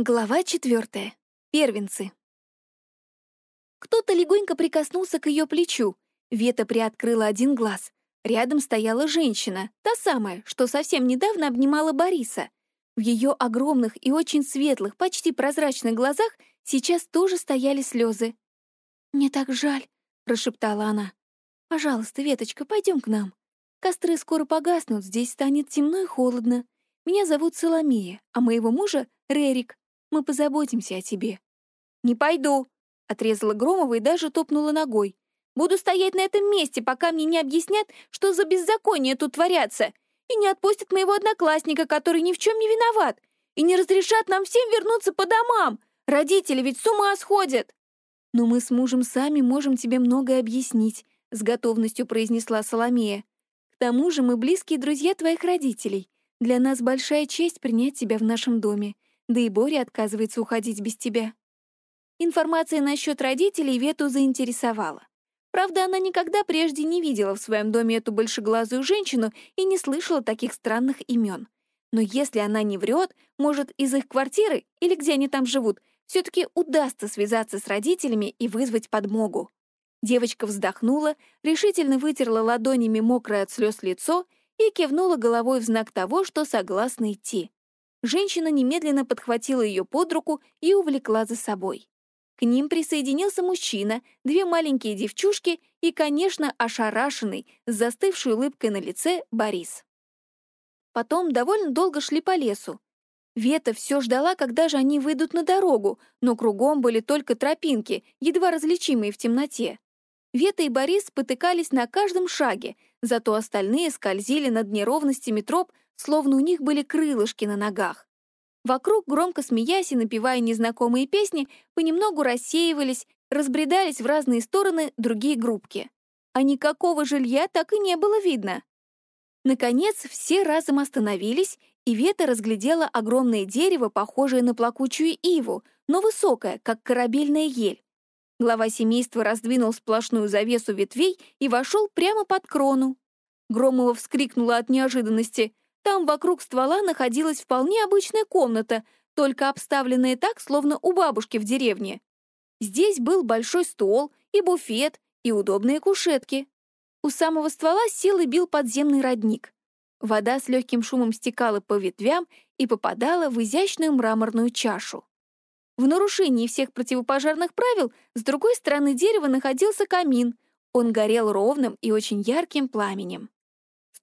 Глава четвертая. Первенцы. Кто-то легонько прикоснулся к ее плечу. Вета приоткрыла один глаз. Рядом стояла женщина, та самая, что совсем недавно обнимала Бориса. В ее огромных и очень светлых, почти прозрачных глазах сейчас тоже стояли слезы. «Мне так жаль», — прошептала она. «Пожалуйста, Веточка, пойдем к нам. Костры скоро погаснут, здесь станет темно и холодно. Меня зовут Соломея, а моего мужа — Рерик. Мы позаботимся о тебе». «Не пойду», — отрезала Громова и даже топнула ногой. «Буду стоять на этом месте, пока мне не объяснят, что за беззаконие тут творятся, и не отпустят моего одноклассника, который ни в чем не виноват, и не разрешат нам всем вернуться по домам. Родители ведь с ума сходят». «Но мы с мужем сами можем тебе многое объяснить», — с готовностью произнесла Соломея. «К тому же мы близкие друзья твоих родителей. Для нас большая честь принять тебя в нашем доме. Да и Боря отказывается уходить без тебя. Информация насчет родителей Вету заинтересовала. Правда, она никогда прежде не видела в своем доме эту большеглазую женщину и не слышала таких странных имен. Но если она не врет, может, из их квартиры или где они там живут, все-таки удастся связаться с родителями и вызвать подмогу. Девочка вздохнула, решительно вытерла ладонями мокрое от слез лицо и кивнула головой в знак того, что согласна идти. Женщина немедленно подхватила ее под руку и увлекла за собой. К ним присоединился мужчина, две маленькие девчушки и, конечно, ошарашенный, с застывшей улыбкой на лице Борис. Потом довольно долго шли по лесу. Вета все ждала, когда же они выйдут на дорогу, но кругом были только тропинки, едва различимые в темноте. Вета и Борис потыкались на каждом шаге, зато остальные скользили над неровностями троп, словно у них были крылышки на ногах. Вокруг, громко смеясь и напевая незнакомые песни, понемногу рассеивались, разбредались в разные стороны другие группки. А никакого жилья так и не было видно. Наконец, все разом остановились, и Вета разглядела огромное дерево, похожее на плакучую иву, но высокое, как корабельная ель. Глава семейства раздвинул сплошную завесу ветвей и вошел прямо под крону. Громова вскрикнула от неожиданности. Там вокруг ствола находилась вполне обычная комната, только обставленная так, словно у бабушки в деревне. Здесь был большой стол и буфет, и удобные кушетки. У самого ствола сел и бил подземный родник. Вода с легким шумом стекала по ветвям и попадала в изящную мраморную чашу. В нарушении всех противопожарных правил с другой стороны дерева находился камин. Он горел ровным и очень ярким пламенем.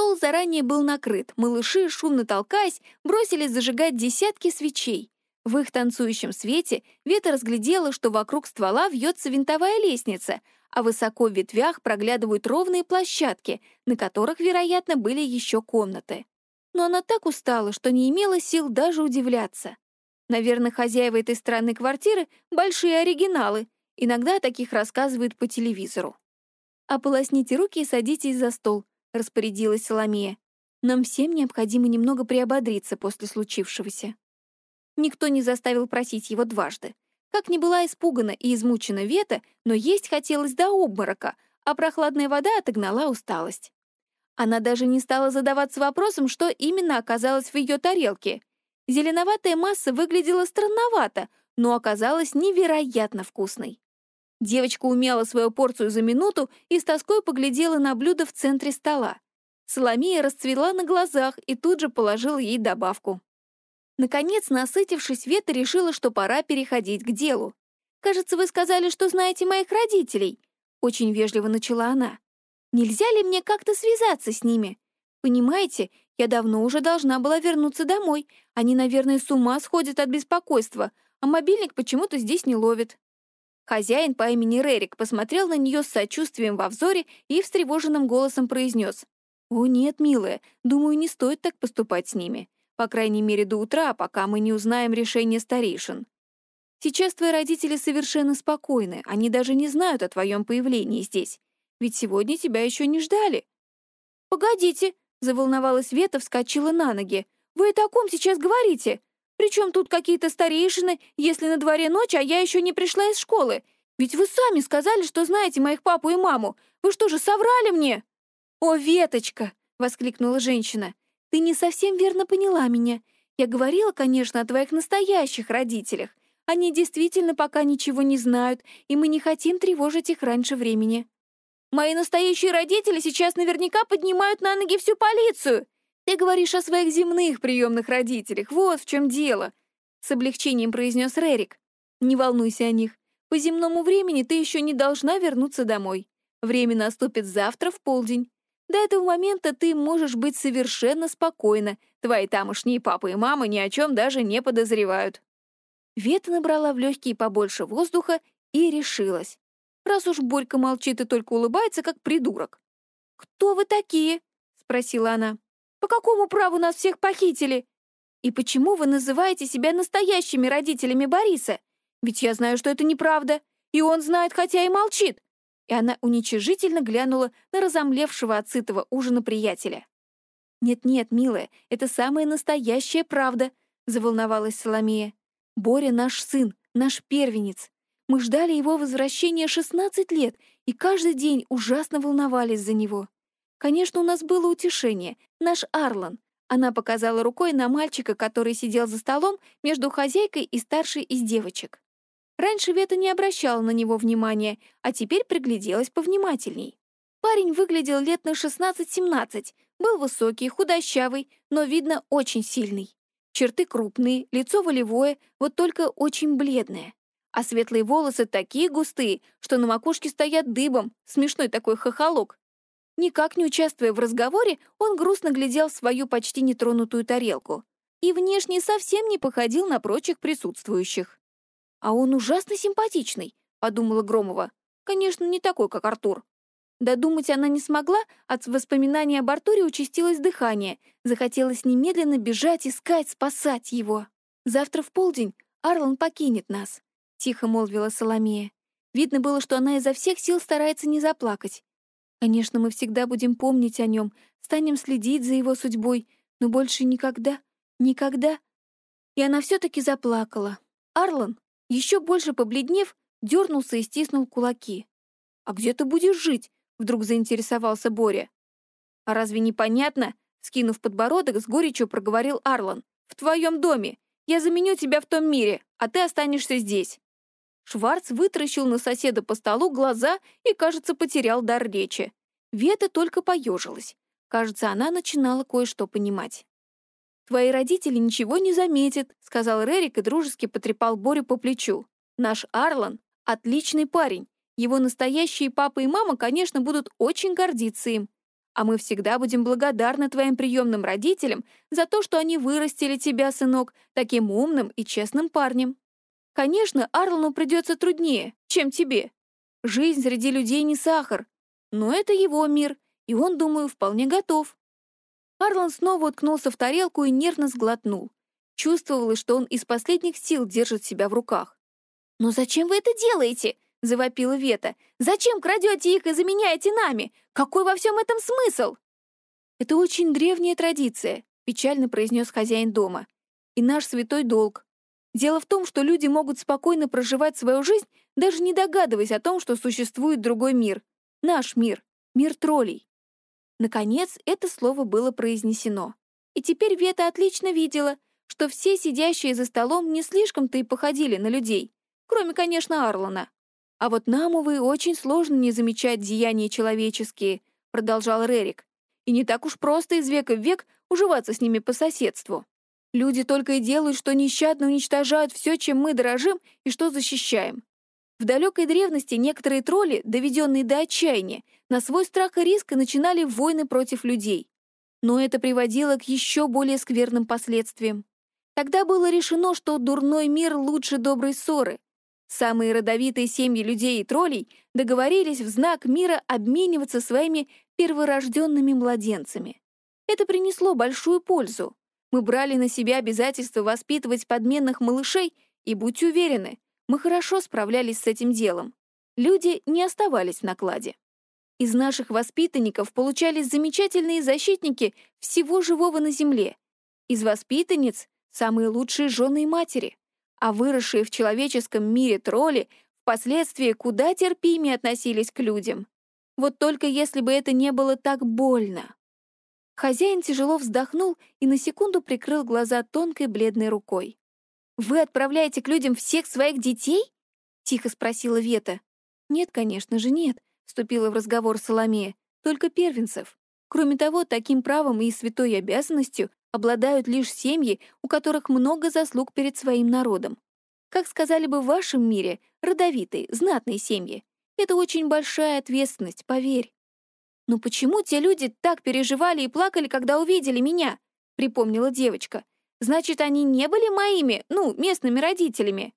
Стол заранее был накрыт, малыши, шумно толкаясь, бросились зажигать десятки свечей. В их танцующем свете Вета разглядела, что вокруг ствола вьется винтовая лестница, а высоко в ветвях проглядывают ровные площадки, на которых, вероятно, были еще комнаты. Но она так устала, что не имела сил даже удивляться. Наверное, хозяева этой странной квартиры — большие оригиналы. Иногда о таких рассказывают по телевизору. Ополосните руки и садитесь за стол. — распорядилась Соломея. «Нам всем необходимо немного приободриться после случившегося». Никто не заставил просить его дважды. Как ни была испугана и измучена Вета, но есть хотелось до обморока, а прохладная вода отогнала усталость. Она даже не стала задаваться вопросом, что именно оказалось в ее тарелке. Зеленоватая масса выглядела странновато, но оказалась невероятно вкусной. Девочка умела свою порцию за минуту и с тоской поглядела на блюдо в центре стола. Соломея расцвела на глазах и тут же положила ей добавку. Наконец, насытившись, Вета решила, что пора переходить к делу. «Кажется, вы сказали, что знаете моих родителей», — очень вежливо начала она. «Нельзя ли мне как-то связаться с ними? Понимаете, я давно уже должна была вернуться домой. Они, наверное, с ума сходят от беспокойства, а мобильник почему-то здесь не ловит». Хозяин по имени Рерик посмотрел на нее с сочувствием во взоре и встревоженным голосом произнес. «О нет, милая, думаю, не стоит так поступать с ними. По крайней мере, до утра, пока мы не узнаем решение старейшин. Сейчас твои родители совершенно спокойны, они даже не знают о твоем появлении здесь. Ведь сегодня тебя еще не ждали». «Погодите», — заволновалась Вета, вскочила на ноги. «Вы о таком сейчас говорите? Причем тут какие-то старейшины, если на дворе ночь, а я еще не пришла из школы? Ведь вы сами сказали, что знаете моих папу и маму. Вы что же, соврали мне?» «О, Веточка!» — воскликнула женщина. «Ты не совсем верно поняла меня. Я говорила, конечно, о твоих настоящих родителях. Они действительно пока ничего не знают, и мы не хотим тревожить их раньше времени. Мои настоящие родители сейчас наверняка поднимают на ноги всю полицию. Ты говоришь о своих земных приемных родителях, вот в чем дело. С облегчением произнес Рерик. Не волнуйся о них. По земному времени ты еще не должна вернуться домой. Время наступит завтра в полдень. До этого момента ты можешь быть совершенно спокойна. Твои тамошние папа и мама ни о чем даже не подозревают. Вета набрала в легкие побольше воздуха и решилась. Раз уж Борька молчит и только улыбается, как придурок. «Кто вы такие?» — спросила она. «По какому праву нас всех похитили? И почему вы называете себя настоящими родителями Бориса? Ведь я знаю, что это неправда, и он знает, хотя и молчит». И она уничижительно глянула на разомлевшего от сытого ужина приятеля. «Нет-нет, милая, это самая настоящая правда», — заволновалась Соломея. Боря наш сын, наш первенец. Мы ждали его возвращения 16 лет и каждый день ужасно волновались за него. Конечно, у нас было утешение. Наш Арлан. Она показала рукой на мальчика, который сидел за столом между хозяйкой и старшей из девочек. Раньше Вета не обращала на него внимания, а теперь пригляделась повнимательней. Парень выглядел лет на 16-17, был высокий, худощавый, но, видно, очень сильный. Черты крупные, лицо волевое, вот только очень бледное. А светлые волосы такие густые, что на макушке стоят дыбом, смешной такой хохолок. Никак не участвуя в разговоре, он грустно глядел в свою почти нетронутую тарелку и внешне совсем не походил на прочих присутствующих. «А он ужасно симпатичный», — подумала Громова. «Конечно, не такой, как Артур». Додумать она не смогла, от воспоминаний об Артуре участилось дыхание. Захотелось немедленно бежать, искать, спасать его. «Завтра в полдень Арлан покинет нас», — тихо молвила Соломея. Видно было, что она изо всех сил старается не заплакать. «Конечно, мы всегда будем помнить о нем, станем следить за его судьбой, но больше никогда, никогда...» И она все-таки заплакала. Арлан, еще больше побледнев, дернулся и стиснул кулаки. «А где ты будешь жить?» Вдруг заинтересовался Боря. «А разве непонятно?» Скинув подбородок, с горечью проговорил Арлан. «В твоем доме. Я заменю тебя в том мире, а ты останешься здесь». Шварц вытаращил на соседа по столу глаза и, кажется, потерял дар речи. Вета только поежилась. Кажется, она начинала кое-что понимать. «Твои родители ничего не заметят», — сказал Рерик и дружески потрепал Борю по плечу. «Наш Арлан — отличный парень. Его настоящие папа и мама, конечно, будут очень гордиться им. А мы всегда будем благодарны твоим приемным родителям за то, что они вырастили тебя, сынок, таким умным и честным парнем. Конечно, Арлану придется труднее, чем тебе. Жизнь среди людей не сахар. Но это его мир, и он, думаю, вполне готов. Арлан снова уткнулся в тарелку и нервно сглотнул. Чувствовалось, что он из последних сил держит себя в руках. «Но зачем вы это делаете?» — завопила Вета. «Зачем крадете их и заменяете нами? Какой во всем этом смысл?» «Это очень древняя традиция», — печально произнес хозяин дома. «И наш святой долг. Дело в том, что люди могут спокойно проживать свою жизнь, даже не догадываясь о том, что существует другой мир. Наш мир. Мир троллей». Наконец, это слово было произнесено. И теперь Вета отлично видела, что все сидящие за столом не слишком-то и походили на людей, кроме, конечно, Арлана. «А вот нам, увы, очень сложно не замечать деяния человеческие», — продолжал Рерик. «И не так уж просто из века в век уживаться с ними по соседству. Люди только и делают, что нещадно уничтожают все, чем мы дорожим и что защищаем. В далекой древности некоторые тролли, доведенные до отчаяния, на свой страх и риск начинали войны против людей. Но это приводило к еще более скверным последствиям. Тогда было решено, что дурной мир лучше доброй ссоры — Самые родовитые семьи людей и троллей договорились в знак мира обмениваться своими перворожденными младенцами. Это принесло большую пользу. Мы брали на себя обязательство воспитывать подменных малышей, и, будьте уверены, мы хорошо справлялись с этим делом. Люди не оставались в накладе. Из наших воспитанников получались замечательные защитники всего живого на Земле. Из воспитанниц — самые лучшие жены и матери а выросшие в человеческом мире тролли впоследствии куда терпимее относились к людям. Вот только если бы это не было так больно. Хозяин тяжело вздохнул и на секунду прикрыл глаза тонкой бледной рукой. «Вы отправляете к людям всех своих детей?» — тихо спросила Вета. «Нет, конечно же, нет», — вступила в разговор Соломея. «Только первенцев. Кроме того, таким правом и святой обязанностью обладают лишь семьи, у которых много заслуг перед своим народом. Как сказали бы в вашем мире, родовитые, знатные семьи. Это очень большая ответственность, поверь. «Но почему те люди так переживали и плакали, когда увидели меня?» — припомнила девочка. «Значит, они не были моими, ну, местными родителями?»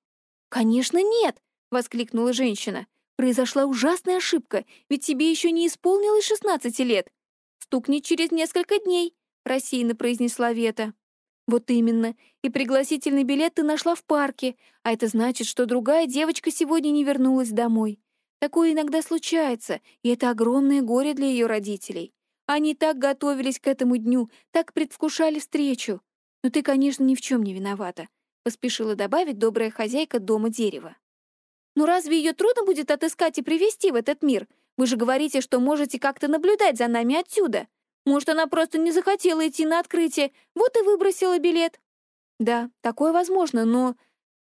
«Конечно, нет!» — воскликнула женщина. «Произошла ужасная ошибка, ведь тебе еще не исполнилось шестнадцати лет. Стукни через несколько дней», — рассеянно произнесла Вета. «Вот именно. И пригласительный билет ты нашла в парке, а это значит, что другая девочка сегодня не вернулась домой. Такое иногда случается, и это огромное горе для ее родителей. Они так готовились к этому дню, так предвкушали встречу. Но ты, конечно, ни в чем не виновата», — поспешила добавить добрая хозяйка дома дерева. «Но разве ее трудно будет отыскать и привести в этот мир? Вы же говорите, что можете как-то наблюдать за нами отсюда. Может, она просто не захотела идти на открытие, вот и выбросила билет?» «Да, такое возможно, но...»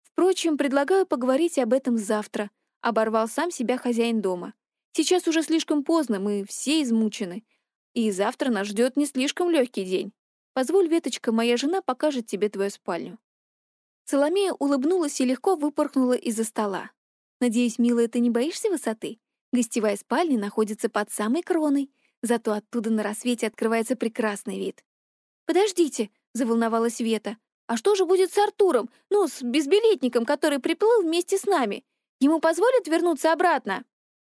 «Впрочем, предлагаю поговорить об этом завтра», — оборвал сам себя хозяин дома. «Сейчас уже слишком поздно, мы все измучены. И завтра нас ждет не слишком легкий день. Позволь, Веточка, моя жена покажет тебе твою спальню». Соломея улыбнулась и легко выпорхнула из-за стола. «Надеюсь, милая, ты не боишься высоты? Гостевая спальня находится под самой кроной, зато оттуда на рассвете открывается прекрасный вид». «Подождите», — заволновалась Вета. «А что же будет с Артуром, ну, с безбилетником, который приплыл вместе с нами? Ему позволят вернуться обратно?»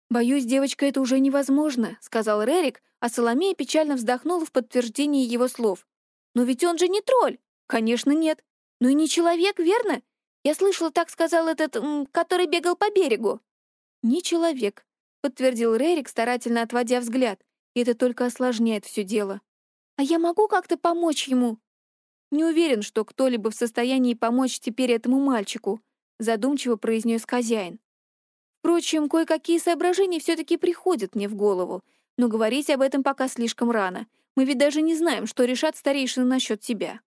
«Боюсь, девочка, это уже невозможно», — сказал Рерик, а Соломея печально вздохнула в подтверждение его слов. «Но ведь он же не тролль!» «Конечно, нет. Ну и не человек, верно? Я слышала, так сказал этот, который бегал по берегу». «Не человек», — подтвердил Рерик, старательно отводя взгляд. «И это только осложняет все дело». «А я могу как-то помочь ему?» «Не уверен, что кто-либо в состоянии помочь теперь этому мальчику», — задумчиво произнес хозяин. Впрочем, кое-какие соображения все-таки приходят мне в голову, но говорить об этом пока слишком рано. Мы ведь даже не знаем, что решат старейшины насчет тебя.